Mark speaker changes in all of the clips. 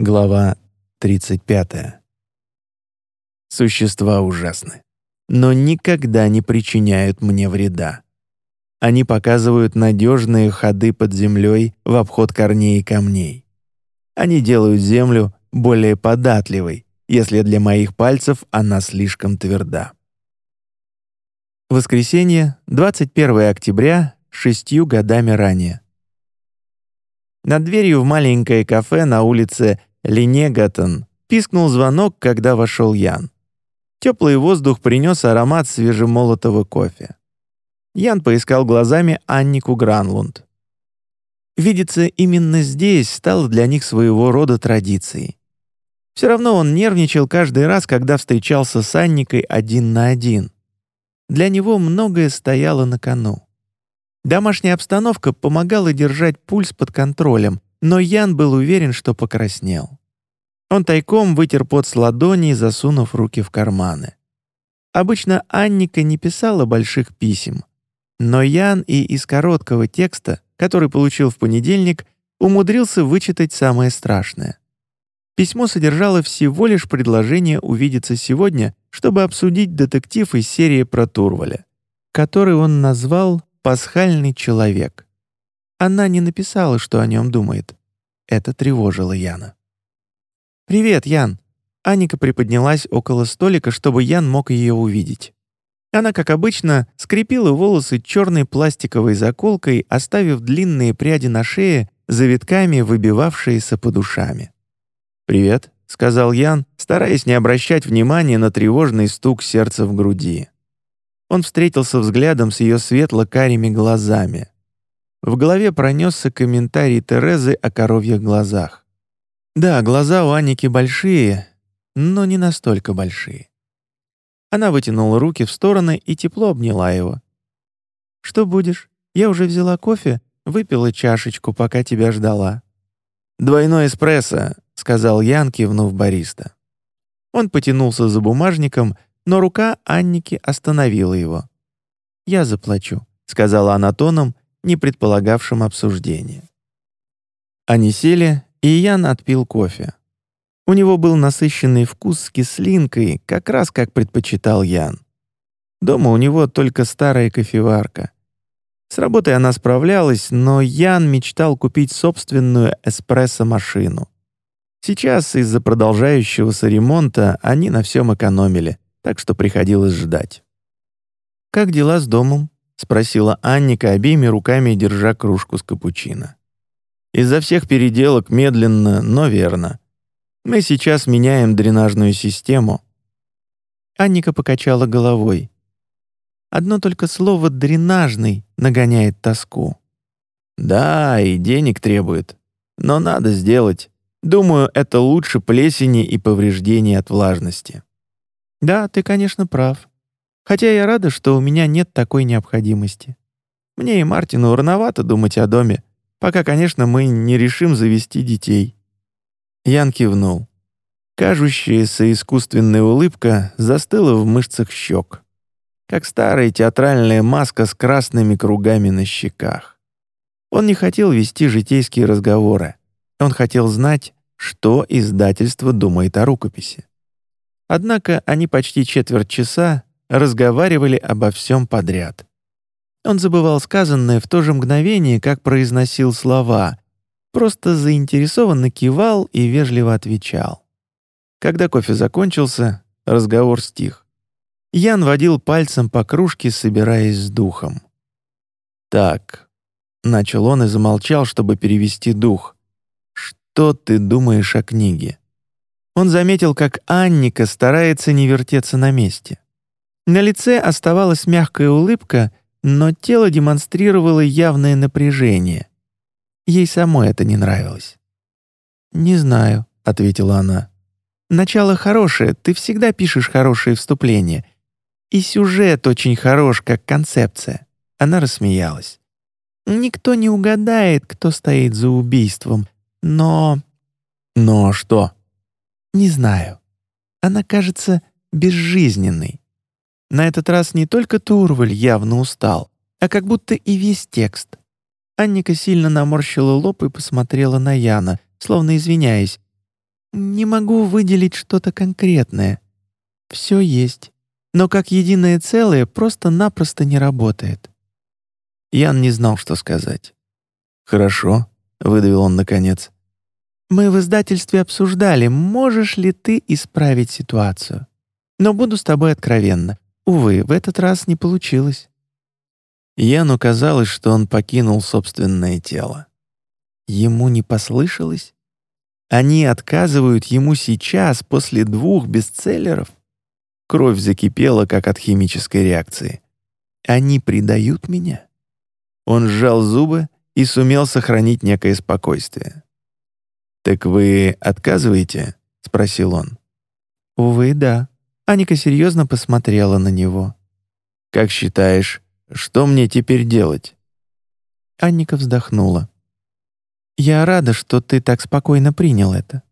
Speaker 1: Глава 35. Существа ужасны, но никогда не причиняют мне вреда. Они показывают надежные ходы под землей в обход корней и камней. Они делают землю более податливой, если для моих пальцев она слишком тверда. Воскресенье, 21 октября, шестью годами ранее. Над дверью в маленькое кафе на улице Ленегатон пискнул звонок, когда вошел Ян. Теплый воздух принес аромат свежемолотого кофе. Ян поискал глазами Аннику Гранлунд. Видеться именно здесь стало для них своего рода традицией. Все равно он нервничал каждый раз, когда встречался с Анникой один на один. Для него многое стояло на кону. Домашняя обстановка помогала держать пульс под контролем, но Ян был уверен, что покраснел. Он тайком вытер пот с ладоней, засунув руки в карманы. Обычно Анника не писала больших писем, но Ян и из короткого текста, который получил в понедельник, умудрился вычитать самое страшное. Письмо содержало всего лишь предложение увидеться сегодня, чтобы обсудить детектив из серии про Турваля, который он назвал «Пасхальный человек». Она не написала, что о нем думает. Это тревожило Яна. «Привет, Ян!» Аника приподнялась около столика, чтобы Ян мог ее увидеть. Она, как обычно, скрепила волосы черной пластиковой заколкой, оставив длинные пряди на шее, завитками выбивавшиеся под ушами. «Привет», — сказал Ян, стараясь не обращать внимания на тревожный стук сердца в груди. Он встретился взглядом с ее светло-карими глазами. В голове пронесся комментарий Терезы о коровьих глазах. Да, глаза у Анники большие, но не настолько большие. Она вытянула руки в стороны и тепло обняла его. «Что будешь? Я уже взяла кофе, выпила чашечку, пока тебя ждала». «Двойной эспрессо», — сказал Ян, кивнув бариста. Он потянулся за бумажником, но рука Анники остановила его. «Я заплачу», — сказала она тоном, не предполагавшим обсуждения. Они сели, и Ян отпил кофе. У него был насыщенный вкус с кислинкой, как раз как предпочитал Ян. Дома у него только старая кофеварка. С работой она справлялась, но Ян мечтал купить собственную эспрессо-машину. Сейчас из-за продолжающегося ремонта они на всем экономили, так что приходилось ждать. «Как дела с домом?» — спросила Анника, обеими руками держа кружку с капучино. «Из-за всех переделок медленно, но верно. Мы сейчас меняем дренажную систему». Анника покачала головой. Одно только слово «дренажный» нагоняет тоску. «Да, и денег требует. Но надо сделать. Думаю, это лучше плесени и повреждений от влажности». «Да, ты, конечно, прав. Хотя я рада, что у меня нет такой необходимости. Мне и Мартину рановато думать о доме, пока, конечно, мы не решим завести детей». Ян кивнул. Кажущаяся искусственная улыбка застыла в мышцах щек, как старая театральная маска с красными кругами на щеках. Он не хотел вести житейские разговоры. Он хотел знать, что издательство думает о рукописи. Однако они почти четверть часа разговаривали обо всем подряд. Он забывал сказанное в то же мгновение, как произносил слова, просто заинтересованно кивал и вежливо отвечал. Когда кофе закончился, разговор стих. Ян водил пальцем по кружке, собираясь с духом. «Так», — начал он и замолчал, чтобы перевести дух. «Что ты думаешь о книге?» Он заметил, как Анника старается не вертеться на месте. На лице оставалась мягкая улыбка, но тело демонстрировало явное напряжение. Ей самой это не нравилось. «Не знаю», — ответила она. «Начало хорошее, ты всегда пишешь хорошие вступления. И сюжет очень хорош, как концепция». Она рассмеялась. «Никто не угадает, кто стоит за убийством, но...» «Но что?» «Не знаю. Она кажется безжизненной. На этот раз не только Турваль явно устал, а как будто и весь текст. Анника сильно наморщила лоб и посмотрела на Яна, словно извиняясь. «Не могу выделить что-то конкретное. Все есть, но как единое целое просто-напросто не работает». Ян не знал, что сказать. «Хорошо», — выдавил он наконец. «Мы в издательстве обсуждали, можешь ли ты исправить ситуацию. Но буду с тобой откровенна. Увы, в этот раз не получилось». Яну казалось, что он покинул собственное тело. Ему не послышалось? Они отказывают ему сейчас, после двух бестселлеров? Кровь закипела, как от химической реакции. Они предают меня? Он сжал зубы и сумел сохранить некое спокойствие. «Так вы отказываете?» — спросил он. «Увы, да». Аника серьезно посмотрела на него. «Как считаешь, что мне теперь делать?» Анника вздохнула. «Я рада, что ты так спокойно принял это.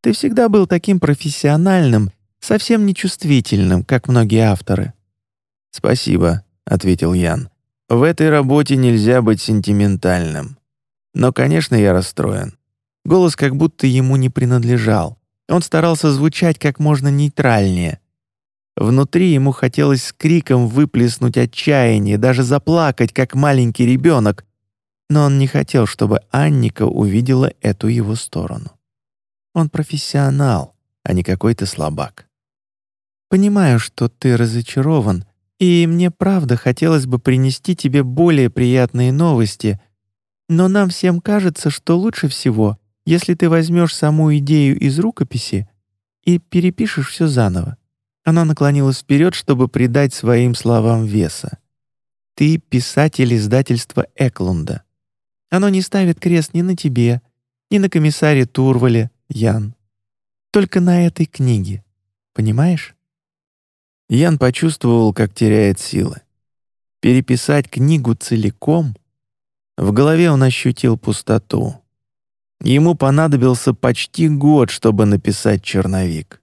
Speaker 1: Ты всегда был таким профессиональным, совсем нечувствительным, как многие авторы». «Спасибо», — ответил Ян. «В этой работе нельзя быть сентиментальным. Но, конечно, я расстроен». Голос как будто ему не принадлежал. Он старался звучать как можно нейтральнее, Внутри ему хотелось с криком выплеснуть отчаяние, даже заплакать, как маленький ребенок, но он не хотел, чтобы Анника увидела эту его сторону. Он профессионал, а не какой-то слабак. «Понимаю, что ты разочарован, и мне правда хотелось бы принести тебе более приятные новости, но нам всем кажется, что лучше всего, если ты возьмешь саму идею из рукописи и перепишешь все заново. Она наклонилась вперед, чтобы придать своим словам веса. «Ты писатель издательства Эклунда. Оно не ставит крест ни на тебе, ни на комиссаре Турвале, Ян. Только на этой книге. Понимаешь?» Ян почувствовал, как теряет силы. Переписать книгу целиком? В голове он ощутил пустоту. Ему понадобился почти год, чтобы написать черновик.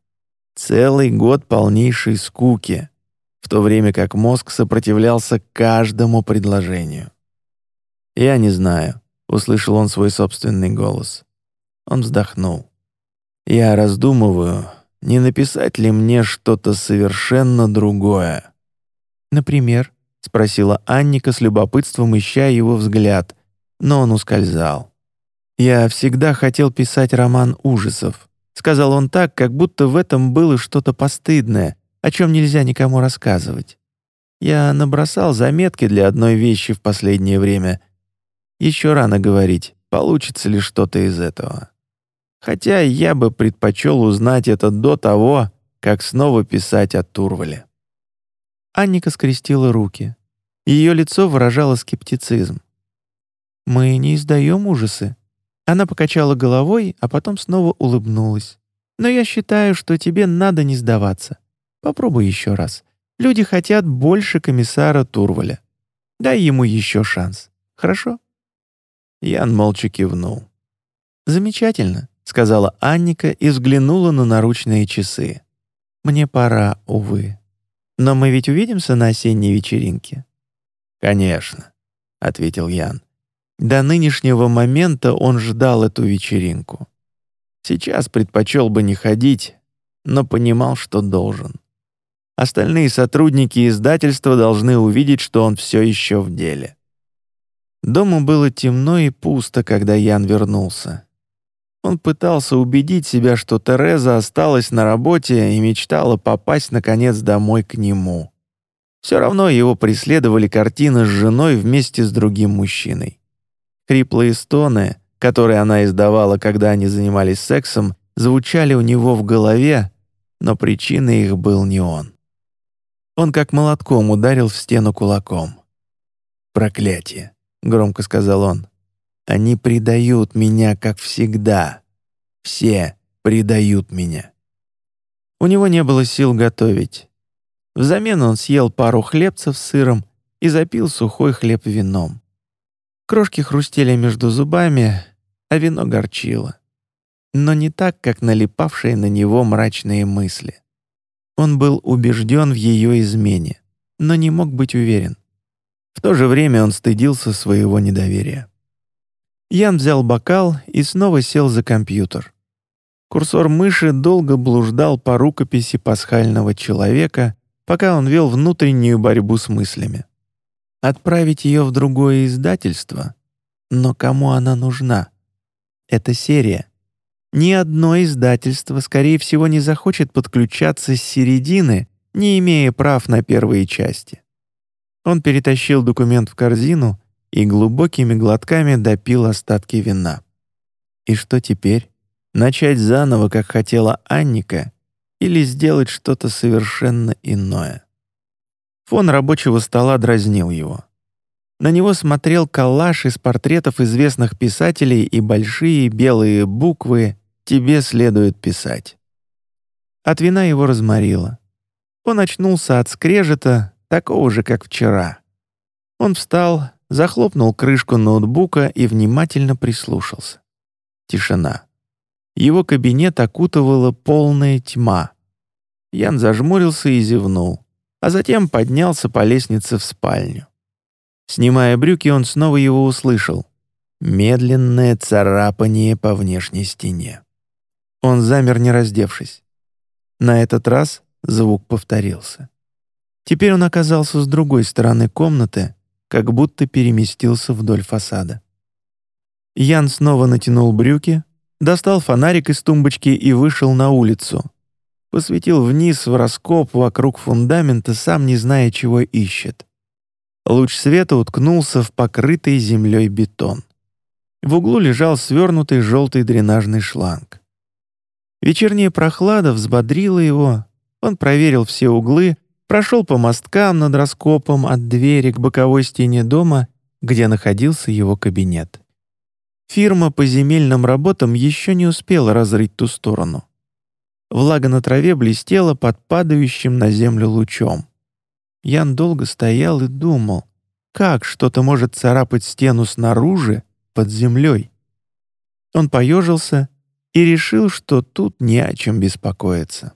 Speaker 1: Целый год полнейшей скуки, в то время как мозг сопротивлялся каждому предложению. «Я не знаю», — услышал он свой собственный голос. Он вздохнул. «Я раздумываю, не написать ли мне что-то совершенно другое». «Например?» — спросила Анника с любопытством, ища его взгляд, но он ускользал. «Я всегда хотел писать роман ужасов. Сказал он так, как будто в этом было что-то постыдное, о чем нельзя никому рассказывать. Я набросал заметки для одной вещи в последнее время. Еще рано говорить, получится ли что-то из этого. Хотя я бы предпочел узнать это до того, как снова писать о Турвале. Анника скрестила руки. Ее лицо выражало скептицизм. «Мы не издаем ужасы», она покачала головой, а потом снова улыбнулась. «Но я считаю, что тебе надо не сдаваться. Попробуй еще раз. Люди хотят больше комиссара Турваля. Дай ему еще шанс. Хорошо?» Ян молча кивнул. «Замечательно», — сказала Анника и взглянула на наручные часы. «Мне пора, увы. Но мы ведь увидимся на осенней вечеринке?» «Конечно», — ответил Ян. До нынешнего момента он ждал эту вечеринку. Сейчас предпочел бы не ходить, но понимал, что должен. Остальные сотрудники издательства должны увидеть, что он все еще в деле. Дома было темно и пусто, когда Ян вернулся. Он пытался убедить себя, что Тереза осталась на работе и мечтала попасть, наконец, домой к нему. Все равно его преследовали картины с женой вместе с другим мужчиной. Хриплые стоны, которые она издавала, когда они занимались сексом, звучали у него в голове, но причиной их был не он. Он как молотком ударил в стену кулаком. «Проклятие!» — громко сказал он. «Они предают меня, как всегда. Все предают меня». У него не было сил готовить. Взамен он съел пару хлебцев с сыром и запил сухой хлеб вином. Крошки хрустели между зубами, а вино горчило. Но не так, как налипавшие на него мрачные мысли. Он был убежден в ее измене, но не мог быть уверен. В то же время он стыдился своего недоверия. Ян взял бокал и снова сел за компьютер. Курсор мыши долго блуждал по рукописи пасхального человека, пока он вел внутреннюю борьбу с мыслями. Отправить ее в другое издательство? Но кому она нужна? Это серия. Ни одно издательство, скорее всего, не захочет подключаться с середины, не имея прав на первые части. Он перетащил документ в корзину и глубокими глотками допил остатки вина. И что теперь? Начать заново, как хотела Анника, или сделать что-то совершенно иное? Фон рабочего стола дразнил его. На него смотрел коллаж из портретов известных писателей и большие белые буквы «Тебе следует писать». От вина его разморило. Он очнулся от скрежета, такого же, как вчера. Он встал, захлопнул крышку ноутбука и внимательно прислушался. Тишина. Его кабинет окутывала полная тьма. Ян зажмурился и зевнул, а затем поднялся по лестнице в спальню. Снимая брюки, он снова его услышал. Медленное царапание по внешней стене. Он замер, не раздевшись. На этот раз звук повторился. Теперь он оказался с другой стороны комнаты, как будто переместился вдоль фасада. Ян снова натянул брюки, достал фонарик из тумбочки и вышел на улицу. Посветил вниз в раскоп вокруг фундамента, сам не зная, чего ищет. Луч света уткнулся в покрытый землей бетон. В углу лежал свернутый желтый дренажный шланг. Вечерняя прохлада взбодрила его. Он проверил все углы, прошел по мосткам над раскопом от двери к боковой стене дома, где находился его кабинет. Фирма по земельным работам еще не успела разрыть ту сторону. Влага на траве блестела под падающим на землю лучом. Ян долго стоял и думал, как что-то может царапать стену снаружи, под землей. Он поежился и решил, что тут не о чем беспокоиться.